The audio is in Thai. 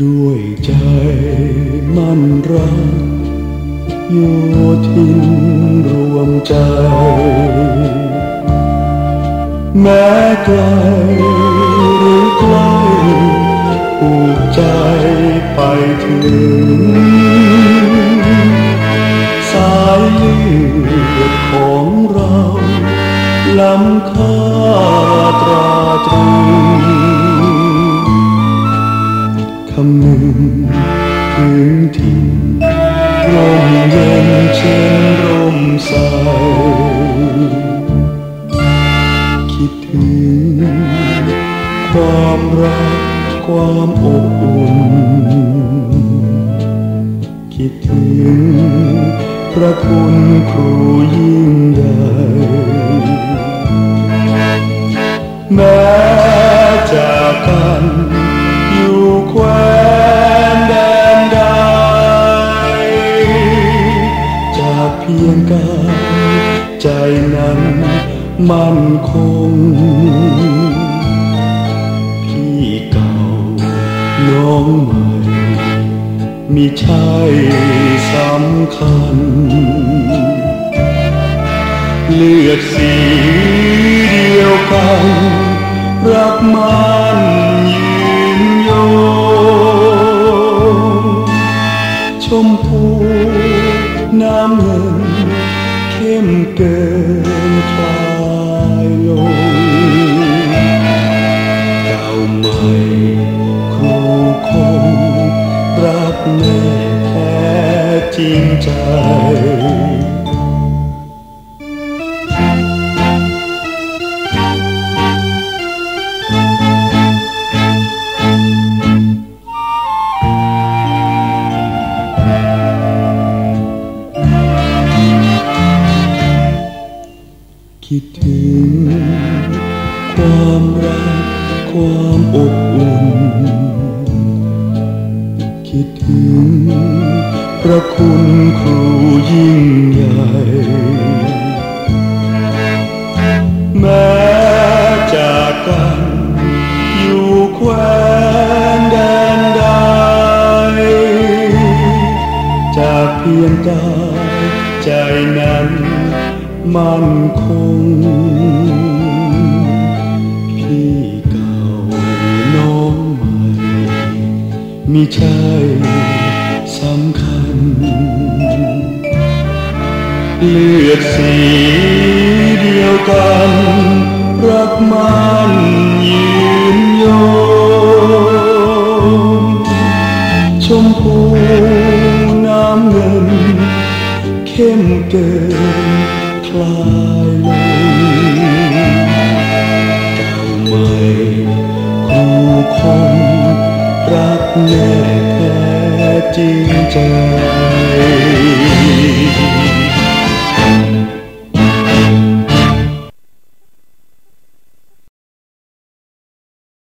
ด้วยใจมั่นรักโยทินรวมใจ แม้ไกลหรือใกล้ผูกใจไปถึง สายเลือดของเราลำค่าตราตรึง ความรักความอบอุ่น คิดถึงพระคุณครูยิ่งใหญ่แม้จากกันอยู่แคว้นแดนใดจากเพียงกายใจนั้นมั่นคง ใช่สำคัญ เลือดสีเดียวกัน รักมันยืนยงชมพูน้ำเงินเข้มเกินคลายลง แท้จริงใจคิดถึงความรักความอบ คิดถึง พระคุณครูยิ่งใหญ่ แม้จากกันอยู่แคว้นแดนใด จากเพียงกายใจนั้นมั่นคง มิใช่สำคัญ เลือดสีเดียวกัน รักมันยืนยงชมพูน้ำเงิน เข้มเกินคลายลงเก่าใหม่ครูคง รักแน่แท้จริงใจ